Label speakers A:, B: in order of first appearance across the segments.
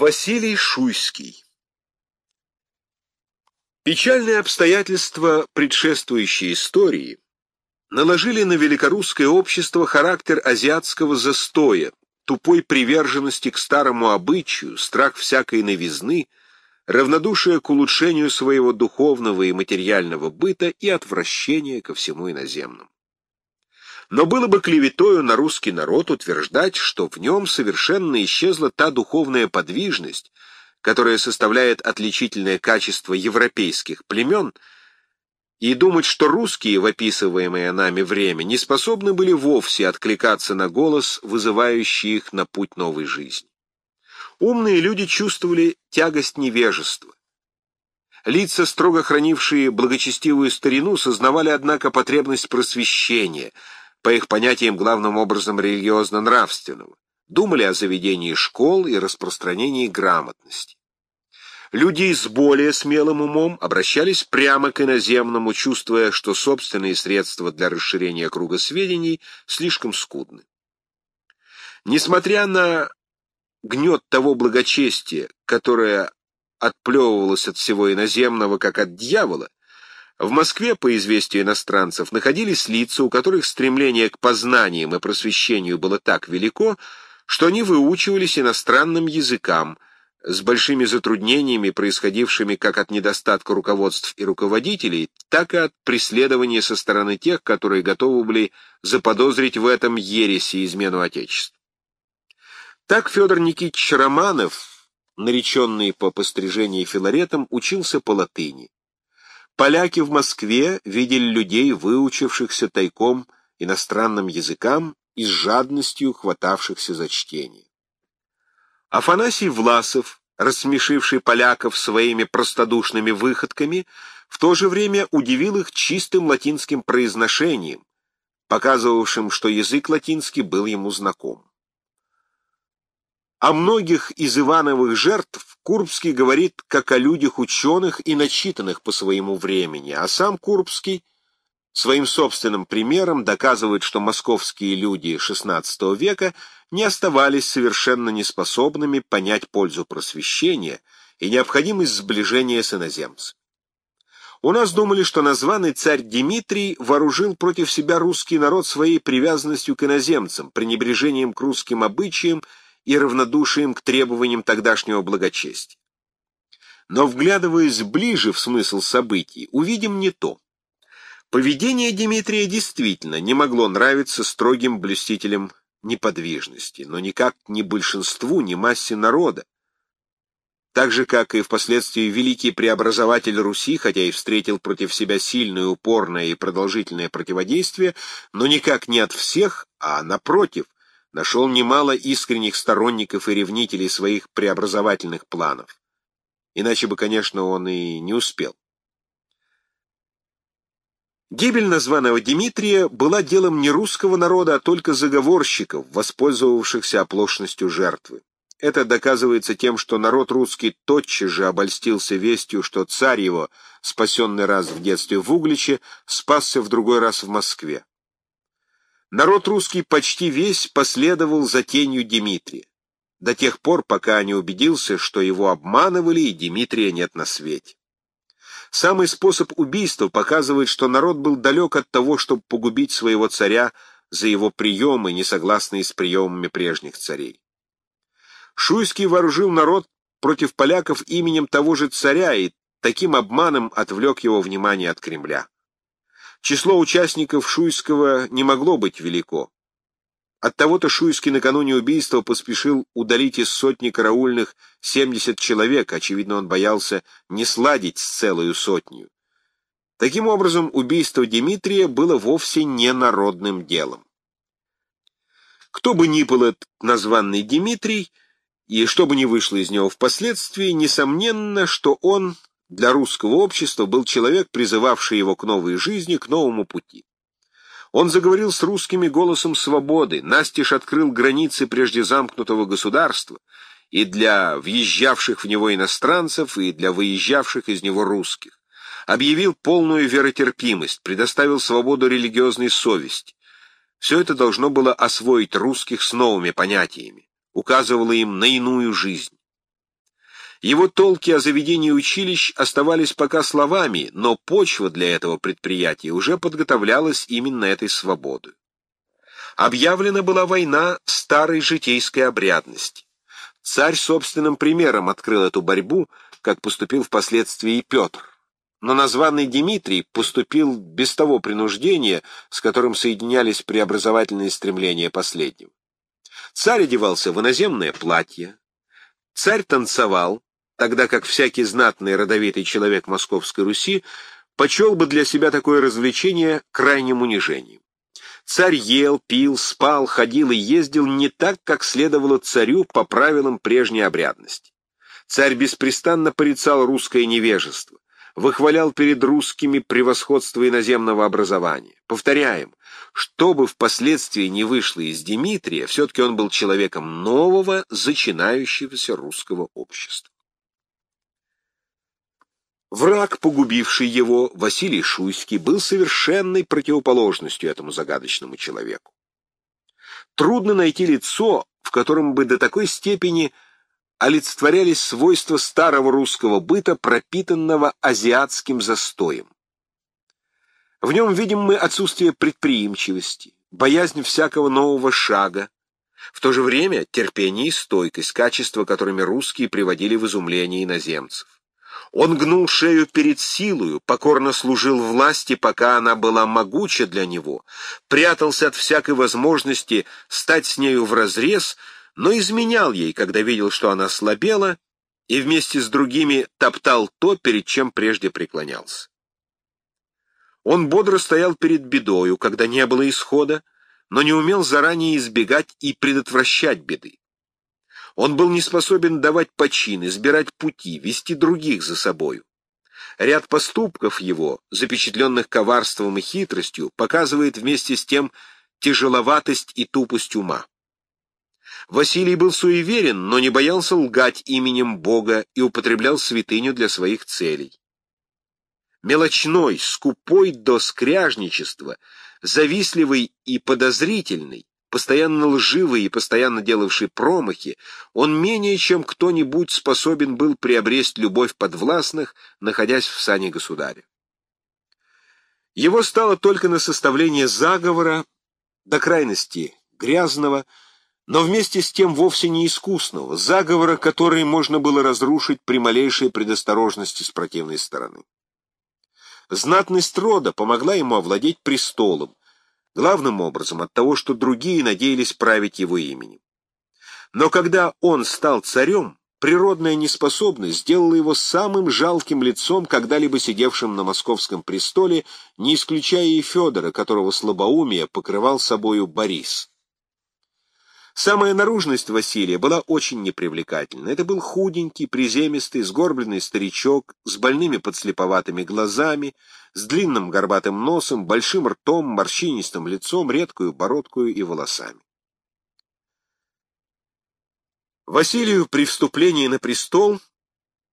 A: Василий Шуйский Печальные обстоятельства предшествующей истории наложили на великорусское общество характер азиатского застоя, тупой приверженности к старому обычаю, страх всякой новизны, равнодушие к улучшению своего духовного и материального быта и отвращение ко всему иноземному. Но было бы клеветою на русский народ утверждать, что в нем совершенно исчезла та духовная подвижность, которая составляет отличительное качество европейских племен, и думать, что русские в описываемое нами время не способны были вовсе откликаться на голос, вызывающий их на путь новой жизни. Умные люди чувствовали тягость невежества. Лица, строго хранившие благочестивую старину, сознавали, однако, потребность просвещения — по их понятиям главным образом религиозно-нравственного, думали о заведении школ и распространении грамотности. Люди с более смелым умом обращались прямо к иноземному, чувствуя, что собственные средства для расширения круга сведений слишком скудны. Несмотря на гнет того благочестия, которое отплевывалось от всего иноземного, как от дьявола, в Москве, по известию иностранцев, находились лица, у которых стремление к познаниям и просвещению было так велико, что они выучивались иностранным языкам, с большими затруднениями, происходившими как от недостатка руководств и руководителей, так и от преследования со стороны тех, которые готовы были заподозрить в этом ереси измену Отечеству. Так Федор Никитич Романов, нареченный по пострижении Филаретом, учился по латыни. Поляки в Москве видели людей, выучившихся тайком иностранным языкам и с жадностью хватавшихся за чтение. Афанасий Власов, рассмешивший поляков своими простодушными выходками, в то же время удивил их чистым латинским произношением, показывавшим, что язык латинский был ему знаком. О многих из Ивановых жертв Курбский говорит как о людях ученых и начитанных по своему времени, а сам Курбский своим собственным примером доказывает, что московские люди XVI века не оставались совершенно неспособными понять пользу просвещения и необходимость сближения с иноземцем. У нас думали, что названный царь Дмитрий вооружил против себя русский народ своей привязанностью к иноземцам, пренебрежением к русским обычаям и равнодушием к требованиям тогдашнего благочестия. Но, вглядываясь ближе в смысл событий, увидим не то. Поведение Дмитрия действительно не могло нравиться строгим блюстителям неподвижности, но никак ни большинству, ни массе народа. Так же, как и впоследствии великий преобразователь Руси, хотя и встретил против себя сильное, упорное и продолжительное противодействие, но никак не от всех, а напротив – нашел немало искренних сторонников и ревнителей своих преобразовательных планов. Иначе бы, конечно, он и не успел. Гибель названного Дмитрия была делом не русского народа, а только заговорщиков, воспользовавшихся оплошностью жертвы. Это доказывается тем, что народ русский тотчас же обольстился вестью, что царь его, спасенный раз в детстве в Угличе, спасся в другой раз в Москве. Народ русский почти весь последовал за тенью Дмитрия, до тех пор, пока не убедился, что его обманывали и Дмитрия нет на свете. Самый способ убийства показывает, что народ был далек от того, чтобы погубить своего царя за его приемы, не согласные с приемами прежних царей. Шуйский вооружил народ против поляков именем того же царя и таким обманом отвлек его внимание от Кремля. Число участников Шуйского не могло быть велико. Оттого-то Шуйский накануне убийства поспешил удалить из сотни караульных 70 человек, очевидно, он боялся не сладить с целую сотню. Таким образом, убийство Дмитрия было вовсе не народным делом. Кто бы ни был этот названный Дмитрий, и что бы ни вышло из него впоследствии, несомненно, что он для русского общества был человек, призывавший его к новой жизни, к новому пути. Он заговорил с русскими голосом свободы, настежь открыл границы прежде замкнутого государства и для въезжавших в него иностранцев, и для выезжавших из него русских. Объявил полную веротерпимость, предоставил свободу религиозной совести. Все это должно было освоить русских с новыми понятиями, указывало им на иную жизнь. Его толки о заведении училищ оставались пока словами, но почва для этого предприятия уже подготовлялась именно этой свободой. Объявлена была война старой житейской обрядности. Царь собственным примером открыл эту борьбу, как поступил впоследствии и Петр. Но названный Дмитрий поступил без того принуждения, с которым соединялись преобразовательные стремления последнего. Царь одевался в иноземное платье, царь танцевал, тогда как всякий знатный родовитый человек Московской Руси почел бы для себя такое развлечение крайним унижением. Царь ел, пил, спал, ходил и ездил не так, как следовало царю по правилам прежней обрядности. Царь беспрестанно порицал русское невежество, выхвалял перед русскими превосходство иноземного образования. Повторяем, что бы впоследствии не вышло из Дмитрия, все-таки он был человеком нового, зачинающегося русского общества. Враг, погубивший его, Василий Шуйский, был совершенной противоположностью этому загадочному человеку. Трудно найти лицо, в котором бы до такой степени олицетворялись свойства старого русского быта, пропитанного азиатским застоем. В нем видим мы отсутствие предприимчивости, боязнь всякого нового шага, в то же время терпение и стойкость, качества, которыми русские приводили в изумление иноземцев. Он гнул шею перед силою, покорно служил власти, пока она была могуча для него, прятался от всякой возможности стать с нею вразрез, но изменял ей, когда видел, что она слабела, и вместе с другими топтал то, перед чем прежде преклонялся. Он бодро стоял перед бедою, когда не было исхода, но не умел заранее избегать и предотвращать беды. Он был не способен давать почин, избирать пути, вести других за собою. Ряд поступков его, запечатленных коварством и хитростью, показывает вместе с тем тяжеловатость и тупость ума. Василий был суеверен, но не боялся лгать именем Бога и употреблял святыню для своих целей. Мелочной, скупой до скряжничества, завистливый и подозрительный, постоянно лживый и постоянно делавший промахи, он менее чем кто-нибудь способен был приобрести любовь подвластных, находясь в сане государя. Его стало только на составление заговора, до крайности грязного, но вместе с тем вовсе не искусного, заговора, который можно было разрушить при малейшей предосторожности с противной стороны. Знатность рода помогла ему овладеть престолом, главным образом от того, что другие надеялись править его именем. Но когда он стал царем, природная неспособность сделала его самым жалким лицом, когда-либо сидевшим на московском престоле, не исключая и Федора, которого слабоумие покрывал собою Борис. Самая наружность Василия была очень непривлекательна. Это был худенький, приземистый, сгорбленный старичок с больными подслеповатыми глазами, с длинным горбатым носом, большим ртом, морщинистым лицом, редкую бородкою и волосами. Василию при вступлении на престол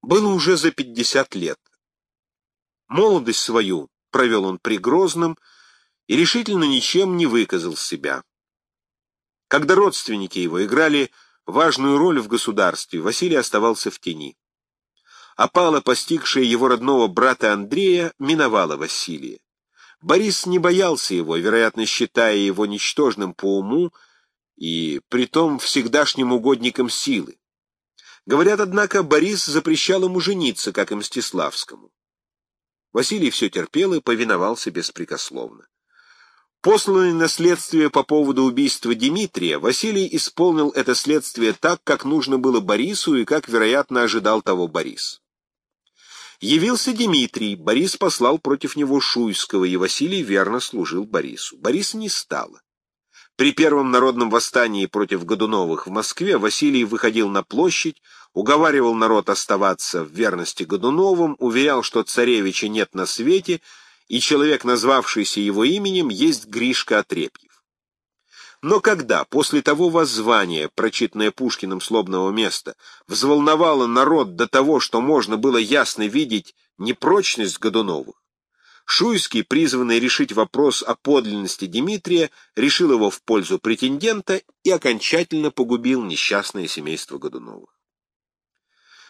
A: было уже за пятьдесят лет. Молодость свою провел он при Грозном и решительно ничем не выказал себя. Когда родственники его играли важную роль в государстве, Василий оставался в тени. Опала, постигшая его родного брата Андрея, миновала Василия. Борис не боялся его, вероятно, считая его ничтожным по уму и притом всегдашним угодником силы. Говорят, однако, Борис запрещал ему жениться, как и Мстиславскому. Василий все терпел и повиновался беспрекословно. Посланный на следствие по поводу убийства Дмитрия, Василий исполнил это следствие так, как нужно было Борису и как, вероятно, ожидал того Борис. Явился Дмитрий, Борис послал против него Шуйского, и Василий верно служил Борису. Бориса не стало. При первом народном восстании против Годуновых в Москве Василий выходил на площадь, уговаривал народ оставаться в верности Годуновым, уверял, что царевича нет на свете — и человек, назвавшийся его именем, есть Гришка Отрепьев. Но когда, после того воззвания, прочитанное Пушкиным слобного места, взволновало народ до того, что можно было ясно видеть непрочность Годуновых, Шуйский, призванный решить вопрос о подлинности Дмитрия, решил его в пользу претендента и окончательно погубил несчастное семейство Годуновых.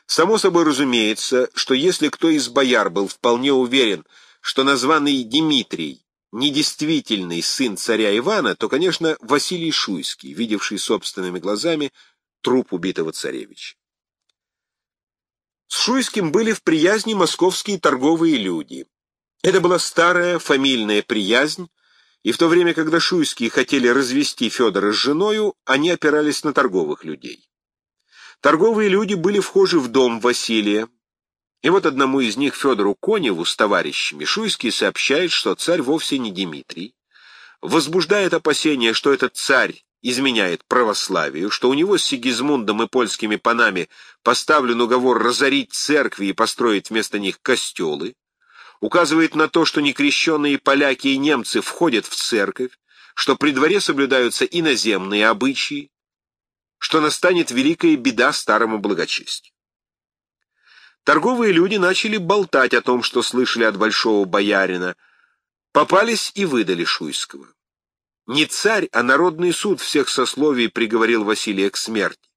A: Само собой разумеется, что если кто из бояр был вполне уверен, что названный Дмитрий недействительный сын царя Ивана, то, конечно, Василий Шуйский, видевший собственными глазами труп убитого царевича. С Шуйским были в приязни московские торговые люди. Это была старая фамильная приязнь, и в то время, когда Шуйские хотели развести Федора с женою, они опирались на торговых людей. Торговые люди были вхожи в дом Василия, и вот одному из них, Федору Коневу, с товарищами, Шуйский сообщает, что царь вовсе не Дмитрий, возбуждает опасение, что этот царь изменяет православию, что у него с Сигизмундом и польскими панами поставлен уговор разорить церкви и построить вместо них костелы, указывает на то, что некрещенные поляки и немцы входят в церковь, что при дворе соблюдаются иноземные обычаи, что настанет великая беда старому благочестию. Торговые люди начали болтать о том, что слышали от большого боярина, попались и выдали Шуйского. Не царь, а народный суд всех сословий приговорил Василия к смерти.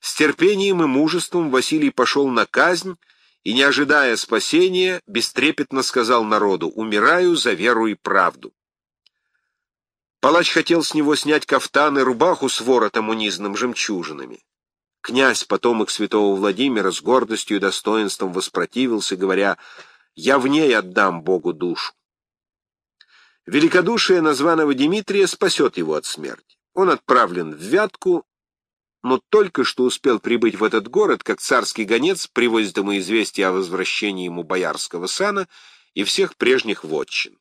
A: С терпением и мужеством Василий пошел на казнь и, не ожидая спасения, бестрепетно сказал народу «Умираю за веру и правду». Палач хотел с него снять кафтан и рубаху с воротом унизанным жемчужинами. Князь, потомок святого Владимира, с гордостью и достоинством воспротивился, говоря «Я в ней отдам Богу душу». Великодушие названного Дмитрия спасет его от смерти. Он отправлен в Вятку, но только что успел прибыть в этот город, как царский гонец привозит ему известие о возвращении ему боярского сана и всех прежних вотчин.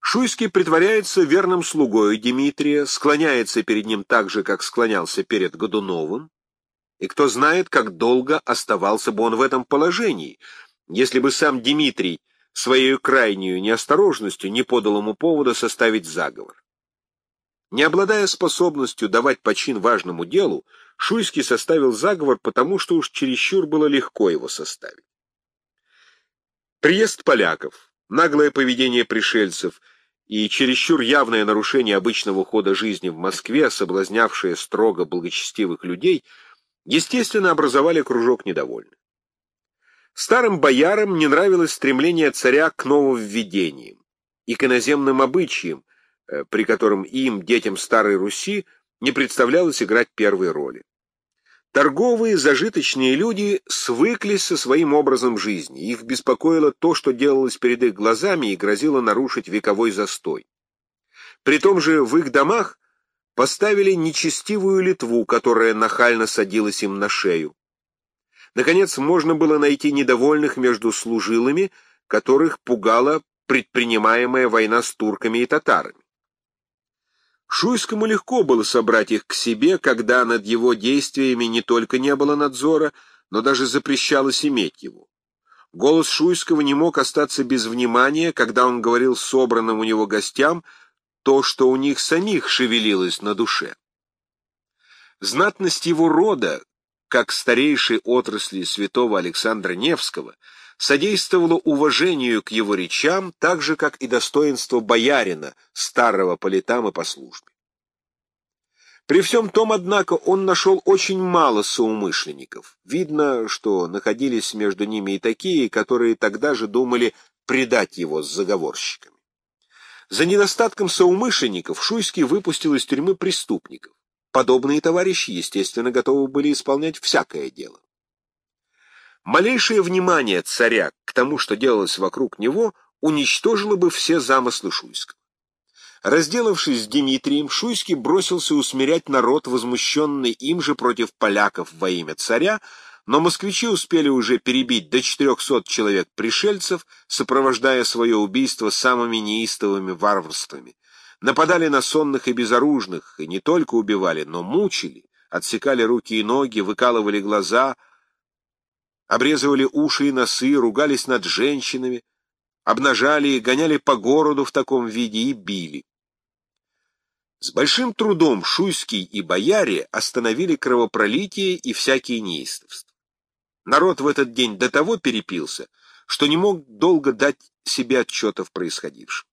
A: Шуйский притворяется верным слугою Дмитрия, склоняется перед ним так же, как склонялся перед Годуновым, и кто знает, как долго оставался бы он в этом положении, если бы сам Дмитрий своей крайнюю неосторожностью не подал ему повода составить заговор. Не обладая способностью давать почин важному делу, Шуйский составил заговор, потому что уж чересчур было легко его составить. Приезд поляков, наглое поведение пришельцев и чересчур явное нарушение обычного хода жизни в Москве, соблазнявшее строго благочестивых людей, естественно, образовали кружок недовольных. Старым боярам не нравилось стремление царя к нововведениям и к иноземным обычаям, э, при котором им, детям Старой Руси, не представлялось играть первой роли. Торговые, зажиточные люди свыклись со своим образом жизни, их беспокоило то, что делалось перед их глазами и грозило нарушить вековой застой. При том же в их домах поставили нечестивую литву, которая нахально садилась им на шею. Наконец, можно было найти недовольных между служилыми, которых пугала предпринимаемая война с турками и татарами. Шуйскому легко было собрать их к себе, когда над его действиями не только не было надзора, но даже запрещалось иметь его. Голос Шуйского не мог остаться без внимания, когда он говорил собранным у него гостям то, что у них самих шевелилось на душе. Знатность его рода, как старейшей отрасли святого Александра Невского, содействовало уважению к его речам, так же, как и достоинство боярина, старого по летам и по службе. При всем том, однако, он нашел очень мало соумышленников. Видно, что находились между ними и такие, которые тогда же думали предать его с заговорщиками. За недостатком соумышленников Шуйский выпустил из тюрьмы преступников. Подобные товарищи, естественно, готовы были исполнять всякое дело. Малейшее внимание царя к тому, что делалось вокруг него, уничтожило бы все замыслы Шуйского. Разделавшись с Дмитрием, Шуйский бросился усмирять народ, возмущенный им же против поляков во имя царя, но москвичи успели уже перебить до 400 человек пришельцев, сопровождая свое убийство самыми неистовыми варварствами нападали на сонных и безоружных, и не только убивали, но мучили, отсекали руки и ноги, выкалывали глаза, обрезывали уши и носы, ругались над женщинами, обнажали и гоняли по городу в таком виде и били. С большим трудом Шуйский и бояре остановили кровопролитие и всякие неистовства. Народ в этот день до того перепился, что не мог долго дать себе отчета в происходившем.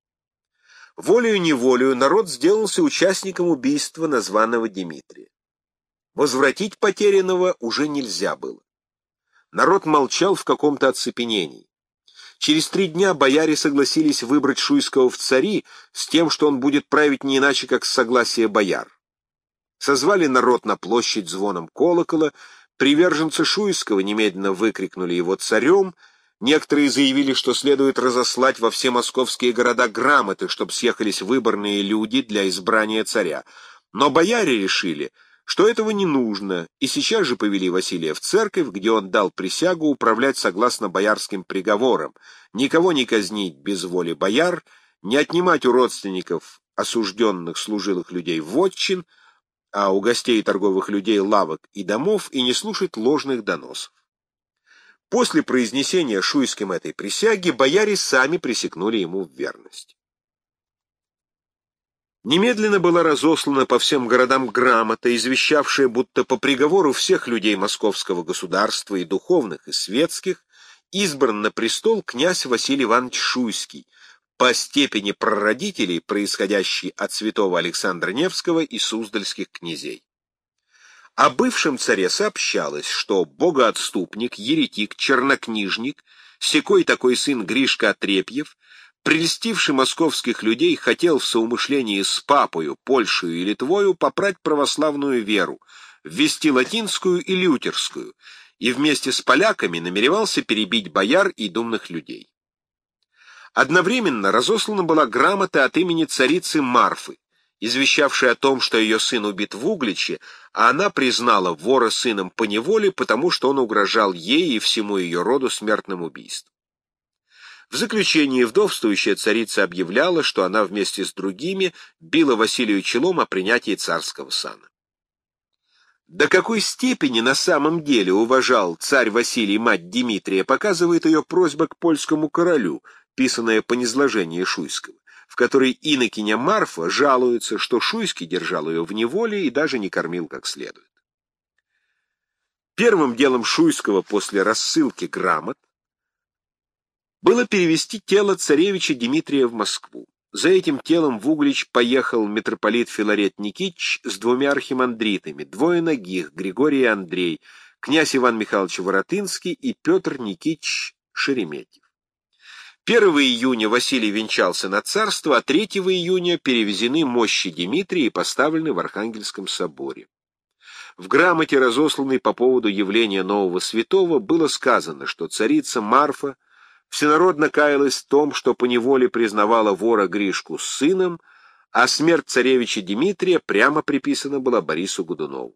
A: Волею-неволею народ сделался участником убийства названного Дмитрия. Возвратить потерянного уже нельзя было. Народ молчал в каком-то оцепенении. Через три дня бояре согласились выбрать Шуйского в цари с тем, что он будет править не иначе, как с согласия бояр. Созвали народ на площадь звоном колокола, приверженцы Шуйского немедленно выкрикнули его царем, некоторые заявили, что следует разослать во все московские города грамоты, чтобы съехались выборные люди для избрания царя. Но бояре решили — что этого не нужно, и сейчас же повели Василия в церковь, где он дал присягу управлять согласно боярским приговорам, никого не казнить без воли бояр, не отнимать у родственников осужденных служилых людей вотчин, а у гостей торговых людей лавок и домов, и не слушать ложных доносов. После произнесения Шуйским этой присяги бояре сами присягнули ему в верность. Немедленно была разослана по всем городам грамота, извещавшая, будто по приговору всех людей московского государства, и духовных, и светских, избран на престол князь Василий Иванович Шуйский, по степени прародителей, происходящий от святого Александра Невского и Суздальских князей. О бывшем царе сообщалось, что богоотступник, еретик, чернокнижник, секой такой сын Гришка Отрепьев, прельстивший московских людей, хотел в соумышлении с папою, Польшей и Литвою попрать православную веру, ввести латинскую и лютерскую, и вместе с поляками намеревался перебить бояр и думных людей. Одновременно разослана была грамота от имени царицы Марфы, извещавшая о том, что ее сын убит в Угличе, а она признала вора сыном по неволе, потому что он угрожал ей и всему ее роду смертным убийством. В заключении вдовствующая царица объявляла, что она вместе с другими била Василию челом о принятии царского сана. До какой степени на самом деле уважал царь Василий мать Дмитрия, показывает ее просьба к польскому королю, писанная по низложению Шуйского, в которой инокиня Марфа жалуется, что Шуйский держал ее в неволе и даже не кормил как следует. Первым делом Шуйского после рассылки грамот было перевести тело царевича Дмитрия в Москву. За этим телом в Углич поехал митрополит Филарет Никитич с двумя архимандритами, двое ногих, Григорий и Андрей, князь Иван Михайлович Воротынский и Петр Никитич Шереметьев. 1 июня Василий венчался на царство, а 3 июня перевезены мощи Дмитрия и поставлены в Архангельском соборе. В грамоте, разосланной по поводу явления нового святого, было сказано, что царица Марфа всенародно каялась в том, что поневоле признавала вора Гришку сыном, а смерть царевича Дмитрия прямо приписана была Борису Годунову.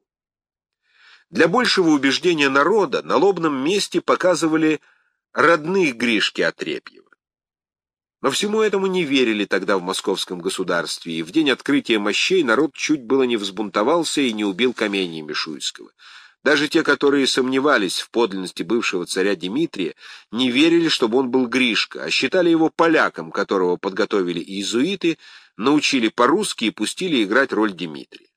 A: Для большего убеждения народа на лобном месте показывали родных Гришки Отрепьева. Но всему этому не верили тогда в московском государстве, и в день открытия мощей народ чуть было не взбунтовался и не убил каменьями Шуйского. Даже те, которые сомневались в подлинности бывшего царя Дмитрия, не верили, чтобы он был Гришка, а считали его поляком, которого подготовили иезуиты, научили по-русски и пустили играть роль Дмитрия.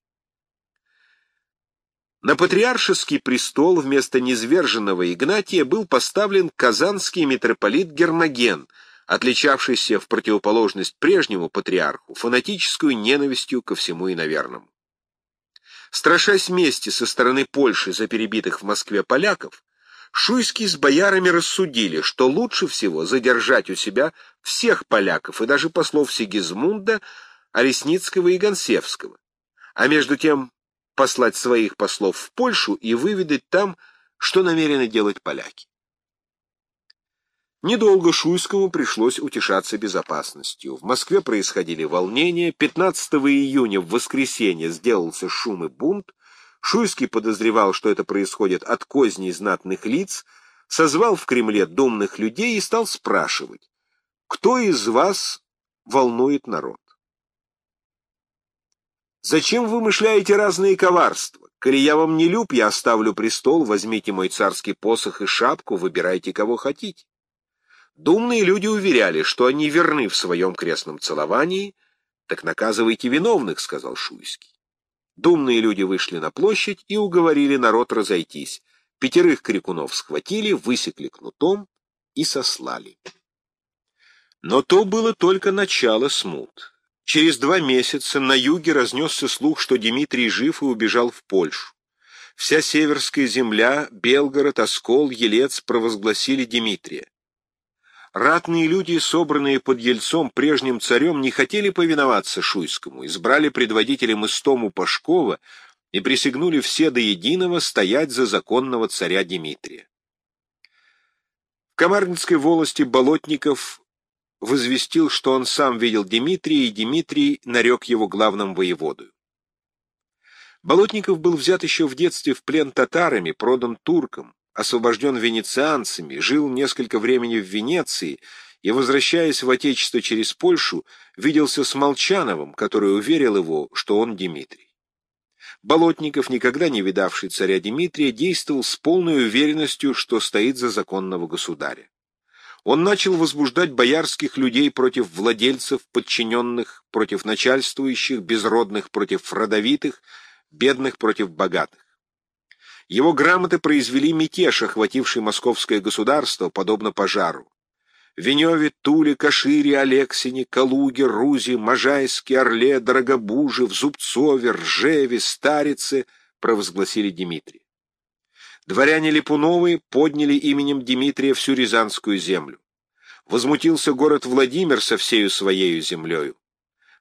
A: На патриаршеский престол вместо низверженного Игнатия был поставлен казанский митрополит Гермоген, отличавшийся в противоположность прежнему патриарху фанатическую ненавистью ко всему иноверному. Страшась мести со стороны Польши за перебитых в Москве поляков, Шуйский с боярами рассудили, что лучше всего задержать у себя всех поляков и даже послов Сигизмунда, Оресницкого и Гонсевского, а между тем послать своих послов в Польшу и выведать там, что намерены делать поляки. Недолго Шуйскому пришлось утешаться безопасностью. В Москве происходили волнения. 15 июня в воскресенье сделался шум и бунт. Шуйский подозревал, что это происходит от козней знатных лиц, созвал в Кремле думных людей и стал спрашивать, кто из вас волнует народ? Зачем вы вымышляете разные коварства? Коли я вам не люб, я оставлю престол, возьмите мой царский посох и шапку, выбирайте, кого хотите. Думные люди уверяли, что они верны в своем крестном целовании, так наказывайте виновных, — сказал Шуйский. Думные люди вышли на площадь и уговорили народ разойтись. Пятерых крикунов схватили, высекли кнутом и сослали. Но то было только начало смут. Через два месяца на юге разнесся слух, что Дмитрий жив и убежал в Польшу. Вся северская земля, Белгород, Оскол, Елец провозгласили Дмитрия. Ратные люди, собранные под Ельцом прежним царем, не хотели повиноваться Шуйскому, избрали предводителем Истому Пашкова и присягнули все до единого стоять за законного царя Дмитрия. В Камарницкой волости Болотников возвестил, что он сам видел Дмитрия, и Дмитрий нарек его главным воеводою. Болотников был взят еще в детстве в плен татарами, продан туркам, освобожден венецианцами, жил несколько времени в Венеции и, возвращаясь в Отечество через Польшу, виделся с Молчановым, который уверил его, что он Дмитрий. Болотников, никогда не видавший царя Дмитрия, действовал с полной уверенностью, что стоит за законного государя. Он начал возбуждать боярских людей против владельцев, подчиненных, против начальствующих, безродных против родовитых, бедных против богатых. Его грамоты произвели мятеж, охвативший московское государство, подобно пожару. Веневе, Туле, Кашире, Алексине, Калуге, Рузе, Можайске, Орле, Дорогобуже, в Ржеве, Старице провозгласили Дмитрия. Дворяне Липуновы подняли именем Дмитрия всю Рязанскую землю. Возмутился город Владимир со всею своею землею.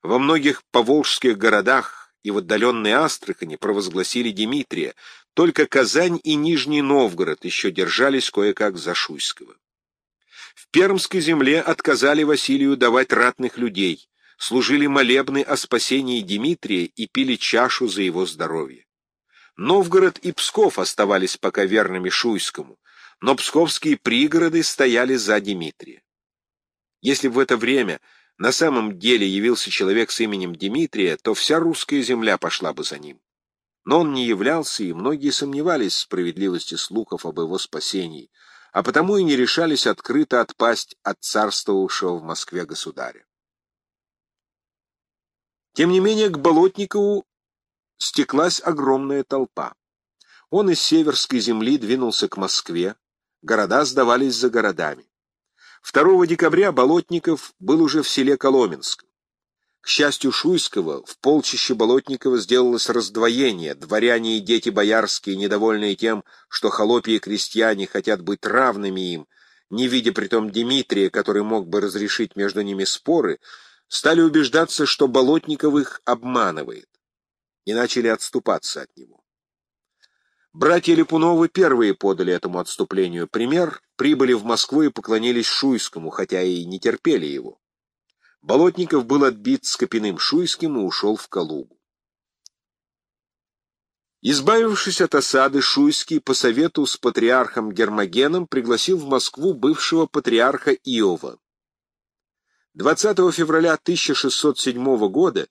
A: Во многих поволжских городах и в отдаленной Астрахани провозгласили Дмитрия, только Казань и Нижний Новгород еще держались кое-как за Шуйского. В Пермской земле отказали Василию давать ратных людей, служили молебны о спасении Дмитрия и пили чашу за его здоровье. Новгород и Псков оставались пока верными Шуйскому, но псковские пригороды стояли за Дмитрия. Если в это время на самом деле явился человек с именем Дмитрия, то вся русская земля пошла бы за ним. Но он не являлся, и многие сомневались в справедливости слухов об его спасении, а потому и не решались открыто отпасть от царствовавшего в Москве государя. Тем не менее, к Болотникову стеклась огромная толпа. Он из северской земли двинулся к Москве, города сдавались за городами. 2 декабря Болотников был уже в селе Коломенском. К счастью Шуйского, в полчище Болотникова сделалось раздвоение, дворяне и дети боярские, недовольные тем, что холопьи и крестьяне хотят быть равными им, не видя притом Дмитрия, который мог бы разрешить между ними споры, стали убеждаться, что Болотников их обманывает, и начали отступаться от него. Братья Липуновы первые подали этому отступлению пример, прибыли в Москву и поклонились Шуйскому, хотя и не терпели его. Болотников был отбит Скопиным Шуйским и ушел в Калугу. Избавившись от осады, Шуйский по совету с патриархом Гермогеном пригласил в Москву бывшего патриарха Иова. 20 февраля 1607 года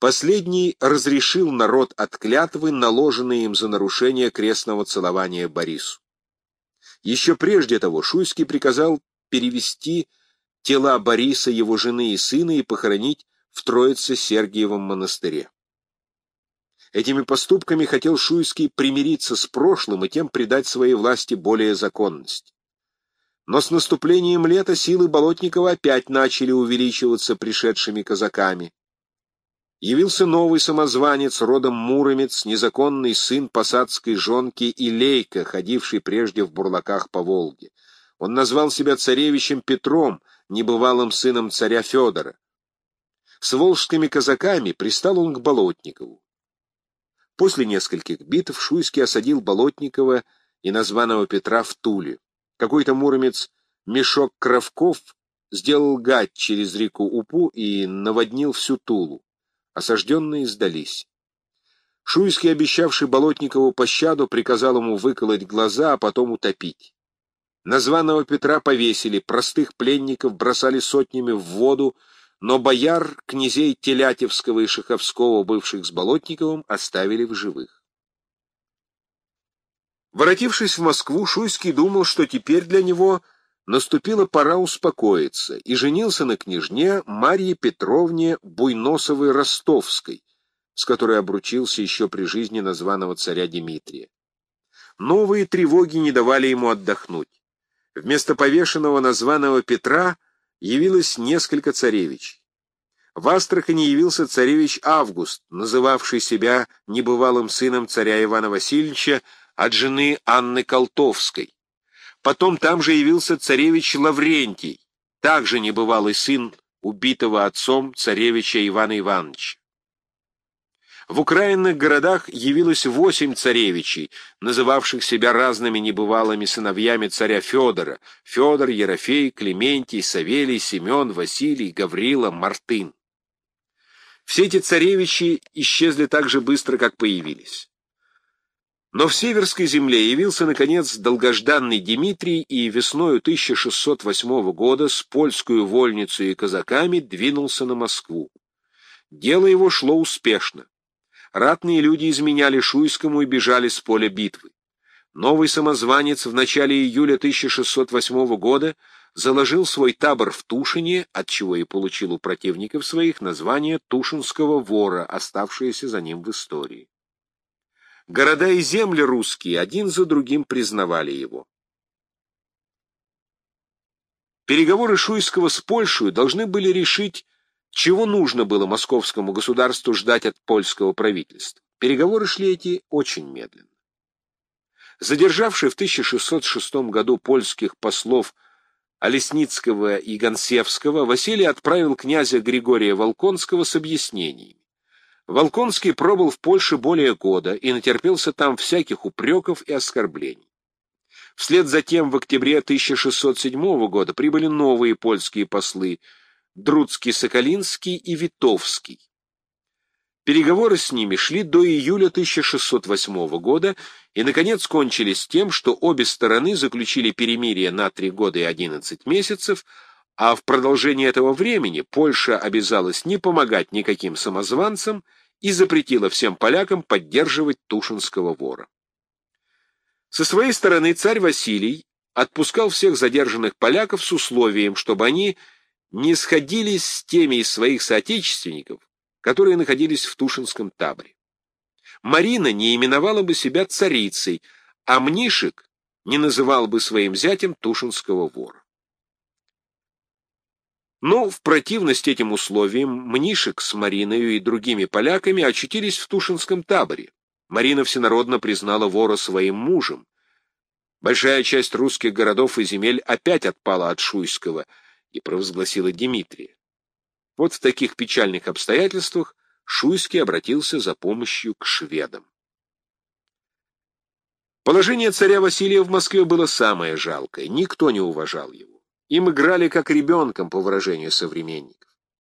A: Последний разрешил народ от клятвы, наложенные им за нарушение крестного целования Борису. Еще прежде того Шуйский приказал перевести тела Бориса, его жены и сына и похоронить в Троице-Сергиевом монастыре. Этими поступками хотел Шуйский примириться с прошлым и тем придать своей власти более законность. Но с наступлением лета силы Болотникова опять начали увеличиваться пришедшими казаками явился новый самозванец, родом Муромец, незаконный сын посадской жонки Илейка, ходивший прежде в бурлаках по Волге. Он назвал себя царевичем Петром, небывалым сыном царя Федора. С волжскими казаками пристал он к Болотникову. После нескольких битв Шуйский осадил Болотникова и названного Петра в Туле. Какой-то муромец Мешок Кровков сделал гать через реку Упу и наводнил всю Тулу. Осажденные сдались. Шуйский, обещавший Болотникову пощаду, приказал ему выколоть глаза, а потом утопить. Названного Петра повесили, простых пленников бросали сотнями в воду, но бояр, князей Телятевского и Шаховского, бывших с Болотниковым, оставили в живых. Воротившись в Москву, Шуйский думал, что теперь для него наступила пора успокоиться, и женился на княжне Марье Петровне Буйносовой-Ростовской, с которой обручился еще при жизни названного царя Дмитрия. Новые тревоги не давали ему отдохнуть. Вместо повешенного названного Петра явилось несколько царевичей. В Астрахани явился царевич Август, называвший себя небывалым сыном царя Ивана Васильевича от жены Анны Колтовской. Потом там же явился царевич Лаврентий, также небывалый сын убитого отцом царевича Ивана Ивановича. В украинных городах явилось восемь царевичей, называвших себя разными небывалыми сыновьями царя Федора — Федор, Ерофей, Клементий, Савелий, Семен, Василий, Гаврила, Мартын. Все эти царевичи исчезли так же быстро, как появились. Но в Северской земле явился, наконец, долгожданный Дмитрий и весною 1608 года с польскую вольницей и казаками двинулся на Москву. Дело его шло успешно. Ратные люди изменяли Шуйскому и бежали с поля битвы. Новый самозванец в начале июля 1608 года заложил свой табор в Тушине, отчего и получил у противников своих название Тушинского вора, оставшееся за ним в истории. Города и земли русские один за другим признавали его. Переговоры Шуйского с Польшей должны были решить, чего нужно было московскому государству ждать от польского правительства. Переговоры шли эти очень медленно. Задержавший в 1606 году польских послов Олесницкого и Гонсевского, Василий отправил князя Григория Волконского с объяснениями. Волконский пробыл в Польше более года и натерпелся там всяких упреков и оскорблений. Вслед за тем в октябре 1607 года прибыли новые польские послы Друцкий-Соколинский и Витовский. Переговоры с ними шли до июля 1608 года и, наконец, кончились тем, что обе стороны заключили перемирие на три года и одиннадцать месяцев, а в продолжении этого времени Польша обязалась не помогать никаким самозванцам и запретила всем полякам поддерживать Тушинского вора. Со своей стороны царь Василий отпускал всех задержанных поляков с условием, чтобы они не сходились с теми из своих соотечественников, которые находились в Тушинском таборе. Марина не именовала бы себя царицей, а Мнишек не называл бы своим зятем Тушинского вора. Но в противность этим условиям Мнишек с Мариною и другими поляками очутились в Тушинском таборе. Марина всенародно признала вора своим мужем. Большая часть русских городов и земель опять отпала от Шуйского и провозгласила Дмитрия. Вот в таких печальных обстоятельствах Шуйский обратился за помощью к шведам. Положение царя Василия в Москве было самое жалкое, никто не уважал его. Им играли как ребенком, по выражению современников.